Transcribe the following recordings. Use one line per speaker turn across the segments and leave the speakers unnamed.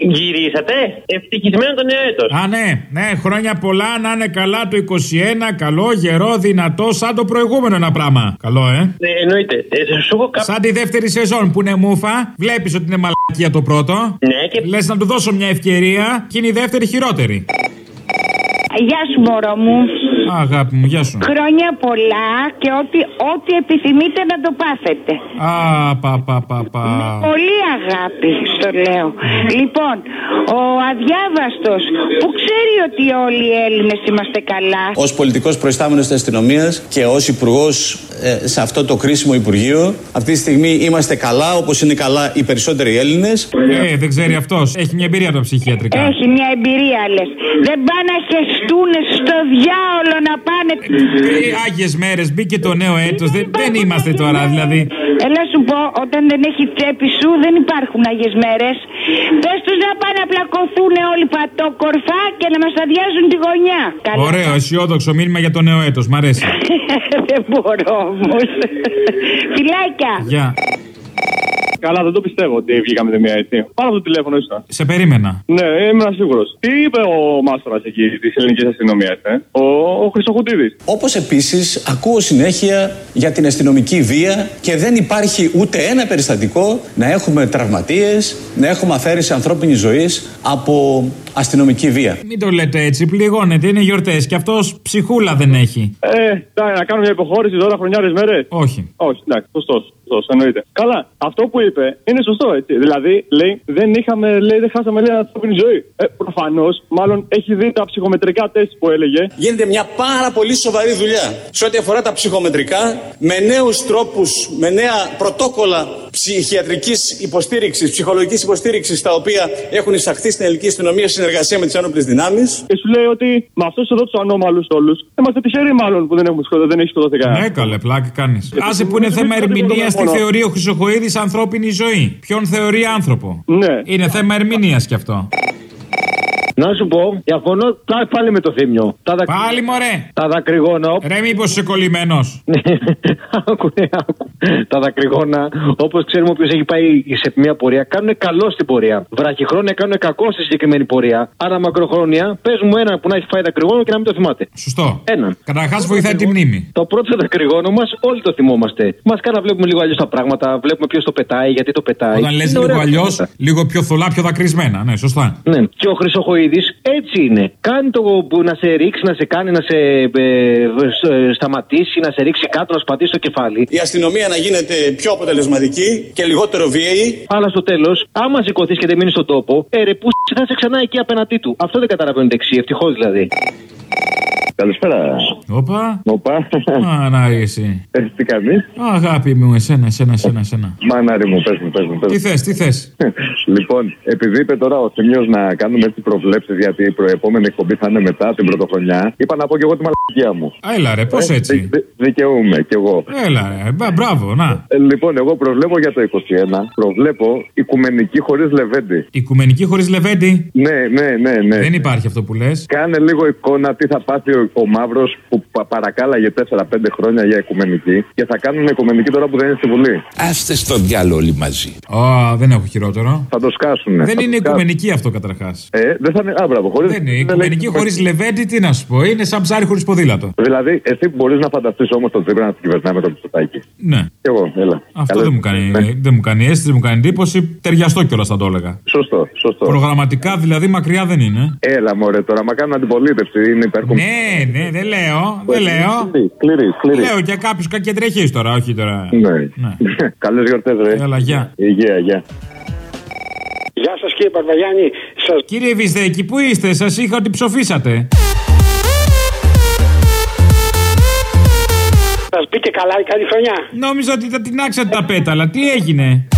Γυρίσατε. Ευτυχισμένο το νέο έτος.
Α, ναι, ναι, χρόνια πολλά να είναι καλά το 21, καλό, γερό, δυνατό, σαν το προηγούμενο ένα πράγμα. Καλό, ε.
Ναι, εννοείται. Ε, σου έχω κάποιο.
Σαν τη δεύτερη σεζόν που είναι μούφα, βλέπεις ότι είναι μαλακία το πρώτο.
Ναι, και
Λες να του δώσω μια ευκαιρία και είναι η δεύτερη χειρότερη.
Γεια σου μωρό μου.
Α, αγάπη μου, γεια σου.
Χρόνια πολλά και ό,τι, ό,τι επιθυμείτε να το πάθετε.
Α, πα, πα, πα, πα.
Πολύ αγάπη, στο λέω. Λοιπόν, ο αδιάβαστος που ξέρει ότι όλοι οι Έλληνες είμαστε καλά.
Ω πολιτικός προϊστάμενος της αστυνομίας και ως υπουργός σε αυτό το κρίσιμο Υπουργείο, αυτή τη στιγμή είμαστε καλά όπως είναι καλά οι περισσότεροι Έλληνες.
Ε, δεν ξέρει αυτός. Έχει μια εμπειρία από τα ψυχιατρικά.
Έχει μια εμπειρία λες. Δεν πάνε να χεστούν στο διάολο να πάνε.
Ε, Άγιες μέρες, μπήκε το νέο έτος. Δεν, δεν είμαστε τώρα, δηλαδή.
Έλα σου πω, όταν δεν έχει τσέπη σου δεν υπάρχουν Άγιες μέρες. Πες τους να πάνε να πλακωθούν όλοι πατόκορφα και να μας αδειάζουν τη γωνιά. Καλά.
Ωραίο, αισιόδοξο μήνυμα για το νέο έτος. Μ' αρέσει.
δεν μπορώ όμως. Φιλάκια.
Γεια.
Καλά, δεν το πιστεύω ότι βγήκαμε μία έτσι. Πάρω από το τηλέφωνο, ήσασταν.
Σε περίμενα.
Ναι, ήμουν σίγουρος. Τι είπε ο μάστορας εκεί της ελληνικής αστυνομίας, ε; ο, ο Χρυσοχουτίδη.
Όπως επίσης ακούω συνέχεια για την αστυνομική βία και δεν υπάρχει ούτε ένα περιστατικό να έχουμε τραυματίες, να έχουμε αφαίρεση ανθρώπινης ζωής από αστυνομική βία.
Μην το λέτε έτσι, πληγώνεται, είναι γιορτές και αυτός ψυχούλα δεν έχει.
Ε, εντάξει, να κάνω μια υποχώρηση τώρα χρονιάρες μέρες.
Όχι.
Όχι, εντάξει, σωστός. Σωστός, εννοείται. Καλά, αυτό που είπε είναι σωστό, έτσι. Δηλαδή, λέει, δεν είχαμε, λέει, δεν χάσαμε, λέει, ανθρώπινη ζωή. Ε, προφανώς, μάλλον έχει δει τα ψυχομετρικά τεστ που έλεγε.
Γίνεται μια πάρα πολύ σοβαρή δουλειά σε ό,τι αφορά τα ψυχομετρικά, με νέους τρόπους, με νέα πρωτόκολλα ψυχιατρική υποστήριξη, ψυχολογική υποστήριξη, τα οποία έχουν εισαχθεί στην ελληνική αστυνομία σε συνεργασία με τι άνοπλε δυνάμει.
Και σου λέει ότι με αυτού εδώ του ανώμαλου όλου είμαστε τυχεροί, μάλλον που δεν, έχουμε σκοτώ, δεν έχει σκοτωθεί κανένα.
Ναι, καλέ, πλάκα κάνει. Άσε που είναι θέμα ερμηνεία τι θεωρεί ο Χρυσοχοίδη ανθρώπινη ζωή. Ποιον θεωρεί άνθρωπο.
Ναι.
Είναι θέμα ερμηνεία κι αυτό.
Να σου πω, διαφωνώ πάλι- πάλι με το θύμιο. Τα, δακ...
Πάλι μωρέ.
τα δακρυγόνα.
Ρε, μήπως είσαι κολλημένος;
άκου, ναι, άκου. Τα δακρυγόνα, όπως ξέρουμε, όποιος έχει πάει σε μια πορεία, κάνουν καλό στην πορεία. Βραχυχρόνια κάνουν κακό στη συγκεκριμένη πορεία. Άρα, μακροχρόνια, πες μου ένα που να έχει φάει δακρυγόνο και να μην το θυμάται.
Σωστό.
Έναν.
Καταρχάς βοηθάει τη μνήμη.
Το πρώτο δακρυγόνο μας, όλοι το θυμόμαστε. Μας κάνα βλέπουμε λίγο αλλιώς τα πράγματα, βλέπουμε ποιος το πετάει, γιατί το πετάει.
Όταν λες
Είναι
λίγο
ωραία
αλλιώς,
πράγματα.
λίγο πιο θολά, πιο δακρυσμένα. Ναι, σωστά.
Ναι. Και ο Χρυσοχοίδη έτσι είναι. Κάνει το που να σε ρίξει, να σε κάνει να σε ε, ε, σταματήσει, να σε ρίξει κάτω, να σου πατήσει το κεφάλι.
Η αστυνομία να γίνεται πιο αποτελεσματική και λιγότερο βίαιη.
Αλλά στο τέλος, άμα σηκωθείς και δεν μείνεις στον τόπο, ε, ρε, που θα είσαι ξανά εκεί απέναντί του. Αυτό δεν καταλαβαίνουν δεξί, ευτυχώς δηλαδή.
Καλησπέρα.
Όπα.
Οπα.
Μανάρι εσύ.
Ε, τι κάνει.
Αγάπη μου, εσένα, εσένα, εσένα, εσένα.
Μανάρι μου, πες μου, πες μου. πες
Τι
μου.
θες, τι θες;
Λοιπόν, επειδή είπε τώρα ο Θήμιο να κάνουμε έτσι προβλέψεις γιατί η προεπόμενη εκπομπή θα είναι μετά την πρωτοχρονιά, είπα να πω και εγώ τη μαλακία μου.
Έλα ρε, πώς
Ε,
έτσι;
δι- δι- δικαιούμαι κι εγώ.
Έλα ρε, μπα- μπράβο, να.
Ε, λοιπόν, εγώ προβλέπω για το 21, προβλέπω οικουμενική χωρίς λεβέντη.
Οικουμενική χωρίς λεβέντη;
Ναι, ναι, ναι, ναι.
Δεν υπάρχει αυτό που λες.
Κάνε λίγο εικόνα τι θα πάθει ο, ο Μαύρος που πα- παρακάλαγε 4-5 χρόνια για οικουμενική και θα κάνουν οικουμενική τώρα που δεν είναι στη Βουλή.
Άστε στο διάλογο όλοι μαζί.
Ω, δεν έχω χειρότερο.
Θα το σκάσουνε.
Δεν
θα
είναι
το σκάσουν.
οικουμενική αυτό καταρχάς.
Ε, δεν θα είναι. Α, μπράβο, χωρίς,
Δεν είναι.
λέει-
Οικουμενική χωρίς λεβέντη, τι να σου πω. Είναι σαν ψάρι χωρίς ποδήλατο.
Δηλαδή, εσύ μπορείς να φανταστείς όμως τον Τσίπρα να την κυβερνά με το πιστοτάκι.
Ναι.
Κι εγώ, έλα.
Αυτό
Καλώς.
δεν μου, κάνει,
Ναι.
δεν μου κάνει αίσθηση, δεν μου κάνει εντύπωση. Ταιριαστό κιόλας θα το έλεγα.
Σωστό, σωστό.
Προγραμματικά δηλαδή μακριά δεν είναι.
Έλα, μωρέ, τώρα, μα κάνουν αντιπολίτευση. Είναι υπέρκομ.
Ναι, ναι, δεν λέω. Δεν λέω.
Σκληρή, σκληρή, σκληρή.
Λέω για κάποιους κακεντρεχεί τώρα, όχι τώρα.
Ναι.
Ναι.
Καλέ γιορτές, ρε.
Έλα, γεια.
Υγεία, γεια.
Γεια σας κύριε Παρβαγιάννη. Σας...
Κύριε Βυσδέκη, πού είστε, σας είχα ότι ψοφήσατε.
Σας μπήκε καλά η καλή χρονιά.
Νόμιζα ότι τα τεινάξατε τα πέταλα. Τι έγινε;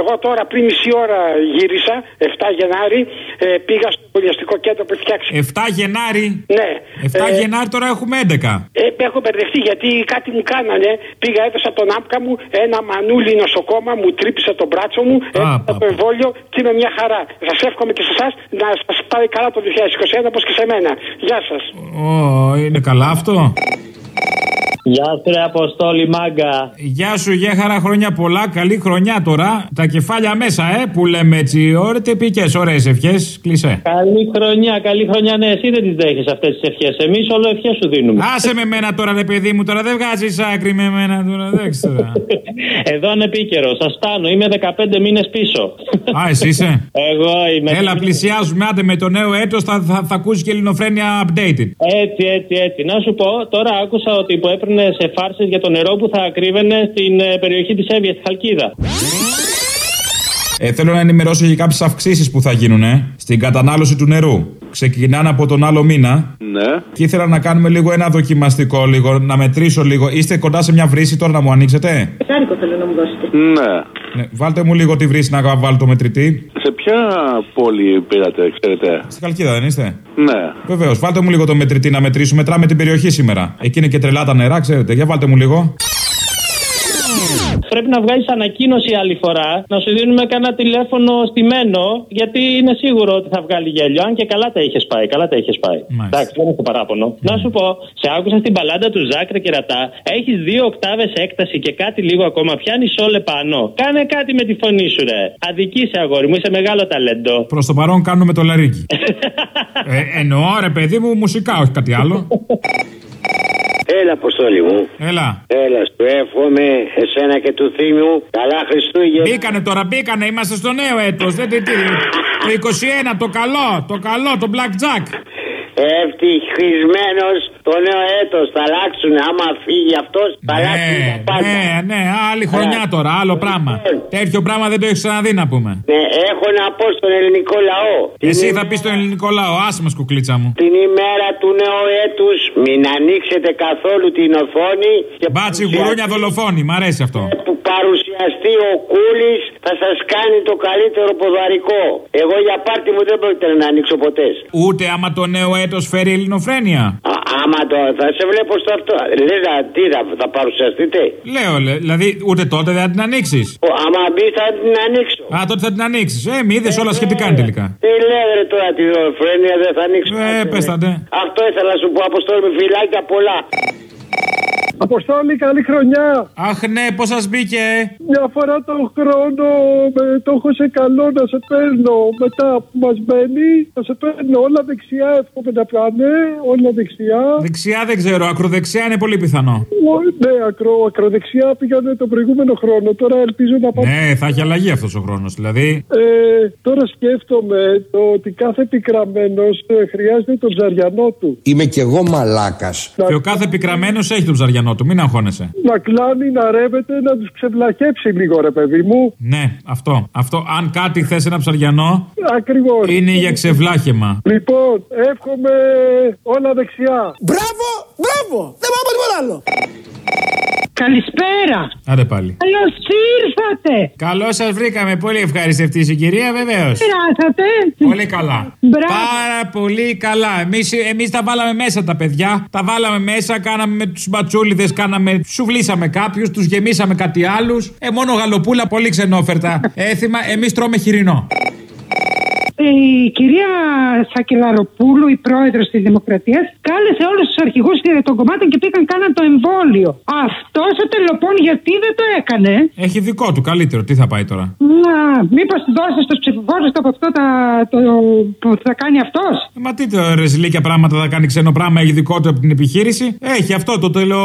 Εγώ τώρα πριν μισή ώρα γύρισα, 7 Γενάρη, ε, πήγα στο εμβολιαστικό κέντρο που φτιάξει.
7 Γενάρη;
Ναι.
7
Ε,
Γενάρη τώρα έχουμε 11.
Ε, έχω μπερδευτεί γιατί κάτι μου κάνανε. Πήγα, έδωσα τον άμκα μου, ένα μανούλι νοσοκόμα, μου τρύπησε τον μπράτσο μου, έδωσα
πα,
το εμβόλιο και είμαι μια χαρά. Σας εύχομαι και σε εσάς να σας πάρει καλά το 2021 όπως και σε μένα. Γεια σας.
Ω, είναι καλά αυτό;
Γεια σου, ρε Αποστόλη Μάγκα.
Γεια σου, γέχαρα χρόνια πολλά. Καλή χρονιά τώρα. Τα κεφάλια μέσα, ε, που λέμε έτσι. Ωραία, τυπικέ, ωραίες ευχές. Κλεισέ.
Καλή χρονιά, καλή χρονιά. Ναι, εσύ δεν τις δέχεσαι αυτές τις ευχές. Εμείς όλο ευχές σου δίνουμε.
Άσε με μένα τώρα, ρε παιδί μου, τώρα δεν βγάζεις άκρη με μένα τώρα. Δεν ξέρω.
Εδώ είναι επίκαιρος. Σας φτάνω. Είμαι 15 μήνες πίσω.
Α, εσύ είσαι.
Εγώ είμαι.
Έλα, πλησιάζουμε. Άντε με το νέο έτος θα, θα, θα ακούσεις και ελληνοφρένια updated.
Έτσι, έτσι, έτσι. Να σου πω, τώρα άκουσα ότι που έπαιρνε σε φάρσες για το νερό που θα ακρίβαινε στην ε, περιοχή της Εύβοια, στη Χαλκίδα.
Ε, θέλω να ενημερώσω για κάποιες αυξήσεις που θα γίνουν ε, στην κατανάλωση του νερού. Ξεκινάνε από τον άλλο μήνα.
Ναι.
Και ήθελα να κάνουμε λίγο ένα δοκιμαστικό, λίγο, να μετρήσω λίγο. Είστε κοντά σε μια βρύση τώρα να μου ανοίξετε;
Χάρικο θέλω να μου δώσετε.
Ναι.
Ναι, βάλτε μου λίγο τη βρύση να βάλω το μετρητή.
Σε ποια πόλη πήρατε, ξέρετε;
Στη Χαλκίδα δεν είστε;
Ναι.
Βεβαίως, βάλτε μου λίγο το μετρητή να μετρήσουμε. Μετράμε την περιοχή σήμερα. Εκεί είναι και τρελά τα νερά, ξέρετε. Για βάλτε μου λίγο.
Πρέπει να βγάλεις ανακοίνωση άλλη φορά, να σου δίνουμε κανένα τηλέφωνο στημένο, γιατί είναι σίγουρο ότι θα βγάλει γέλιο. Αν και καλά τα είχες πάει, καλά τα είχες πάει.
Μάλιστα.
Εντάξει, δεν έχω παράπονο. Να σου πω, σε άκουσα στην παλάντα του Ζάκρε και ρατά. Έχεις δύο οκτάβες έκταση και κάτι λίγο ακόμα. Πιάνεις όλε πάνω. Κάνε κάτι με τη φωνή σου, ρε. Αδικήσε, αγόρι μου, είσαι μεγάλο ταλέντο.
Προς το παρόν κάνουμε το λαρίκι. ε, εννοώ, ρε παιδί μου, μουσικά, όχι κάτι άλλο.
Έλα, Αποστόλη μου.
Έλα.
Έλα, σου εύχομαι εσένα και του θύμιου. Καλά Χριστούγεννα.
Μπήκανε τώρα, μπήκανε, είμαστε στο νέο έτος. Δεν, τι, τι, το 21, το καλό, το καλό, το blackjack.
Ευτυχισμένος το νέο έτος. Θα αλλάξουν. Άμα φύγει αυτός, θα αλλάξουν
Ναι,
τα πάντα.
ναι, ναι, άλλη χρονιά τώρα, άλλο πράγμα. Τέτοιο πράγμα δεν το έχεις ξαναδεί να πούμε.
Ναι, έχω να πω στον ελληνικό λαό.
Εσύ θα πεις στον ελληνικό λαό, άσε μας κουκλίτσα μου.
Την ημέρα του νέου έτους, μην ανοίξετε καθόλου την οθόνη και
Μπάτσι γουρούνια δολοφόνη, μ' αρέσει αυτό.
Που παρουσιαστεί ο Κούλης θα σας κάνει το καλύτερο ποδαρικό. Εγώ για πάρτι μου δεν πρόκειται να ανοίξω ποτέ.
Ούτε άμα το νέο έτος φέρει ελληνοφρένεια.
Α, άμα το θα σε βλέπω στο αυτό. Λες, α, τι θα, θα παρουσιαστείτε;
Λέω, λέ, δηλαδή ούτε τότε δεν θα την ανοίξεις.
Ο, άμα μπει θα την ανοίξω.
Α, τότε θα την ανοίξεις. Ε, μη είδες όλα σχετικά είναι τελικά.
Τι λέει ρε τώρα τη δολοφρένεια δεν θα ανοίξω.
Ε,
ποτέ,
πες
ρε.
τα, ντε.
Αυτό ήθελα να σου πω αποστόλη με φυλάκια πολλά.
Αποστόλη, καλή χρονιά.
Αχ, ναι, πώς σας μπήκε;
Μια φορά τον χρόνο με, το έχω σε καλό να σε παίρνω. Μετά που μας μπαίνει, να σε παίρνω όλα δεξιά. Εύχομαι να πάνε, όλα δεξιά.
Δεξιά δεν ξέρω, ακροδεξιά είναι πολύ πιθανό.
Ο, ναι, ακρο, ακροδεξιά πήγανε τον προηγούμενο χρόνο. Τώρα ελπίζω να πάμε.
Ναι, θα έχει αλλαγή αυτός ο χρόνος. Δηλαδή,
Ε, τώρα σκέφτομαι το ότι κάθε πικραμένο χρειάζεται τον ψαριανό του.
Είμαι κι εγώ μαλάκας.
και ο κάθε πικραμένο έχει τον ψαριανό του, μην αγχώνεσαι.
Να κλάνει, να ρεύεται, να τους ξεβλαχέψει λίγο, ρε παιδί μου.
Ναι, αυτό. αυτό. Αν κάτι θες ένα ψαριανό,
Ακριβώς.
είναι για ξεβλάχεμα.
Λοιπόν, εύχομαι όλα δεξιά.
Μπράβο, μπράβο. Δεν πάω τίποτα άλλο.
Καλησπέρα.
Άντε πάλι.
Καλώς ήρθατε.
Καλώς σας βρήκαμε. Πολύ ευχαριστευτή η κυρία, βεβαίως.
Περάσατε.
Πολύ καλά.
Μπράβο.
Πάρα πολύ καλά. Εμείς εμείς τα βάλαμε μέσα τα παιδιά. Τα βάλαμε μέσα, κάναμε με τους μπατσούλιδες, κάναμε. Σουβλήσαμε κάποιους, τους γεμίσαμε κάτι άλλους. Ε, μόνο γαλοπούλα, πολύ ξενόφερτα έθιμα. Εμείς τρώμε χοιρινό.
Η κυρία Σακελαροπούλου, η πρόεδρος της Δημοκρατίας, κάλεσε όλους τους αρχηγούς των κομμάτων και πήγαν κάναν το εμβόλιο. Αυτός ο τελοπών γιατί δεν το έκανε;
Έχει δικό του, καλύτερο. Τι θα πάει τώρα;
Να, μήπως δώσεις στου ψηφοφόρους από αυτό τα, το, που θα κάνει αυτός;
Ε, Μα τι το ρεζιλίκια πράγματα θα κάνει ξένο πράγμα, έχει δικό του από την επιχείρηση. Έχει αυτό το τελο,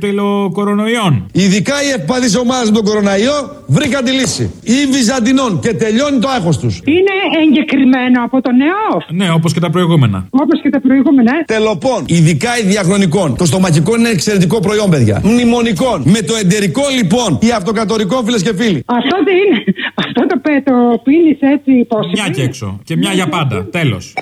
τελοκορονοϊόν.
Ειδικά οι ευπαθεί ομάδες με τον κοροναϊό βρήκαν τη λύση. Ή Βυζαντινών και τελειώνει το άγχος τους.
Είναι εγκεκριμένο από το νεό.
Ναι, όπως και τα προηγούμενα.
Όπως και τα προηγούμενα. ε.
Τελοπών, ειδικά οι διαχρονικών. Το στομαχικό είναι εξαιρετικό προϊόν, παιδιά. Μνημονικών. Με το εντερικό λοιπόν, ή αυτοκατορικό, φίλες και φίλοι.
Αυτό δεν είναι. Αυτό το, πέ- το πίνεις έτσι πώ.
Μια και έξω. Και μια για πάντα. Τέλος.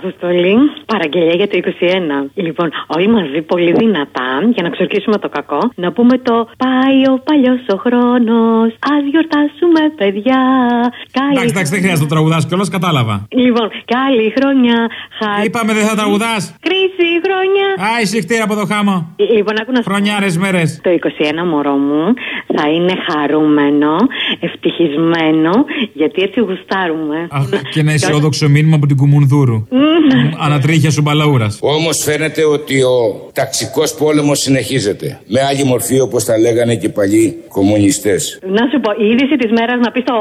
Αποστολή, παραγγελία για το 21. Λοιπόν, όλοι μαζί πολύ δυνατά, για να ξορκίσουμε το κακό, να πούμε το Πάει ο παλιός ο χρόνος. Α γιορτάσουμε, παιδιά. Καλή
Εντάξει, εντάξει, δεν χρειάζεται να τραγουδάς κιόλας, κατάλαβα.
Λοιπόν, καλή χρονιά. Χάρη.
Είπαμε δεν θα τραγουδάς.
Κρίση χρονιά.
Α, ησυχτήρα από το χάμο.
Λοιπόν, άκου να σου
Χρονιάρες μέρες.
Το 21 μωρό μου θα είναι χαρούμενο, ευτυχισμένο, γιατί έτσι γουστάρουμε.
Αχ, και ένα αισιόδοξο μήνυμα από την Κουμουνδούρου. Ανατρίχια σου μπαλαούρας.
Όμως φαίνεται ότι ο ταξικός πόλεμος συνεχίζεται. Με άλλη μορφή όπως τα λέγανε και οι παλιοί κομμουνιστές.
Να σου πω, η είδηση της μέρας να πει στο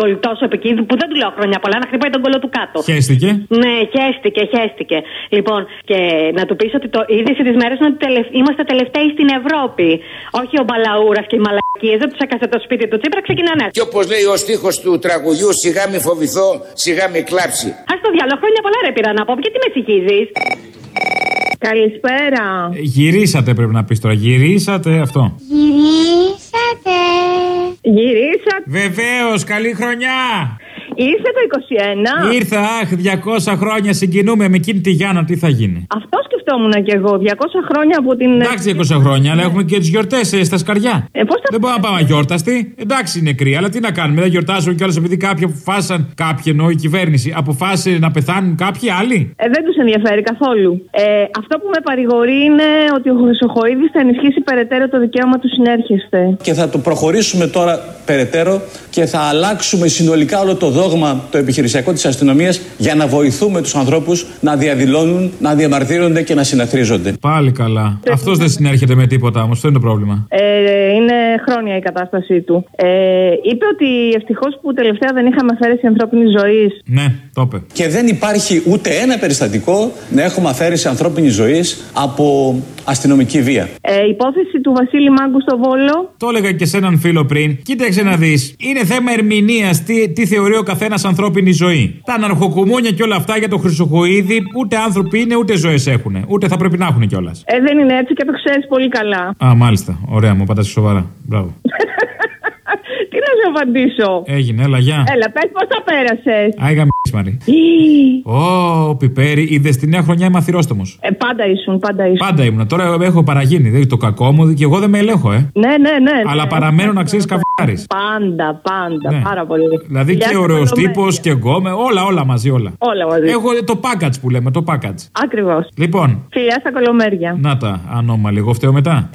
κολλητό σου επί που δεν του λέω χρόνια πολλά, να χτυπάει τον κολλό του κάτω.
Χαίστηκε.
Ναι, χαίστηκε, χαίστηκε. Λοιπόν, και να του πεις ότι το η είδηση της μέρας είναι ότι τελευ... είμαστε τελευταίοι στην Ευρώπη. Όχι ο Μπαλαούρας και οι μαλακίε, δεν τους έκασε το σπίτι του Τσίπρα, ξεκινάνε.
Και όπως λέει ο στίχος του τραγουδιού, σιγά μη φοβηθώ, σιγά μη κλάψει.
Α το διάλογο, χρόνια πολλά ρε πήρα να πω, γιατί με συγχύζεις;
Καλησπέρα.
Γυρίσατε πρέπει να πεις τώρα. Γυρίσατε αυτό.
Γυρίσατε. Γυρίσατε.
Βεβαίως, καλή χρονιά.
Ήρθε το 21.
Ήρθα, αχ, 200 χρόνια συγκινούμε με εκείνη τη Γιάννα, τι θα γίνει;
Αυτό σκεφτόμουν κι εγώ. 200 χρόνια από την.
Εντάξει, 200 χρόνια, αλλά έχουμε και τις γιορτές στα σκαριά.
Ε, πώς θα...
Δεν μπορούμε να πάμε αγιόρταστοι. Εντάξει, είναι κρύα, αλλά τι να κάνουμε. Δεν γιορτάζουμε κιόλας επειδή κάποιοι αποφάσισαν, κάποιοι εννοώ η κυβέρνηση, αποφάσισε να πεθάνουν κάποιοι άλλοι;
Ε, δεν τους ενδιαφέρει καθόλου. Ε, αυτό που με παρηγορεί είναι ότι ο Χρυσοχοίδης θα ενισχύσει περαιτέρω το δικαίωμα του συνέρχεστε.
Και θα το προχωρήσουμε τώρα περαιτέρω και θα αλλάξουμε συνολικά όλο το δόγμα το επιχειρησιακό της αστυνομίας για να βοηθούμε τους ανθρώπους να διαδηλώνουν, να διαμαρτύρονται και να συναθρίζονται.
Πάλι καλά. Αυτός δεν συνέρχεται με τίποτα όμως, αυτό είναι το πρόβλημα.
Ε, είναι χρόνια η κατάστασή του. Ε, είπε ότι ευτυχώς που τελευταία δεν είχαμε αφαίρεση ανθρώπινης ζωής.
Ναι, το είπε.
Και δεν υπάρχει ούτε ένα περιστατικό να έχουμε αφαίρεση ανθρώπινης ζωής από αστυνομική βία.
Ε, υπόθεση του Βασίλη Μάγκου στο Βόλο.
Το έλεγα και σε έναν φίλο πριν. Κοίταξε να δεις. Είναι θέμα ερμηνείας τι, τι θεωρεί ο καθένα ανθρώπινη ζωή. Τα αναρχοκουμούνια και όλα αυτά για το Χρυσοχοίδη ούτε άνθρωποι είναι ούτε ζωές έχουν. Ούτε θα πρέπει να έχουν κιόλας.
Ε, δεν είναι έτσι και το ξέρεις πολύ καλά.
Α, μάλιστα. Ωραία, μου πατάς σοβαρά. Μπράβο.
Τι να σου απαντήσω;
Έγινε, έλα, γεια.
Έλα, πες πώς τα πέρασες.
Άιγα Μαρή. Ω, πιπέρι, είδες τη νέα χρονιά είμαι αθυρόστομος.
Ε, πάντα ήσουν, πάντα ήσουν.
Πάντα ήμουν. Τώρα έχω παραγίνει. Δηλαδή το κακό μου και εγώ δεν με ελέγχω, ε.
Ναι, ναι, ναι.
Αλλά
ναι.
παραμένω να ξέρεις καβάρι.
Πάντα, πάντα.
Ναι.
Πάρα πολύ.
Δηλαδή
Γεια
και
σου,
ωραίος
Κολομέρια.
τύπος και γκόμε, όλα, όλα μαζί, όλα.
Όλα μαζί.
Έχω το package που λέμε, το package.
Ακριβώς.
Λοιπόν,
Φιλιά στα κολομέρια.
να τα ανώμαλοι, εγώ φταίω μετά.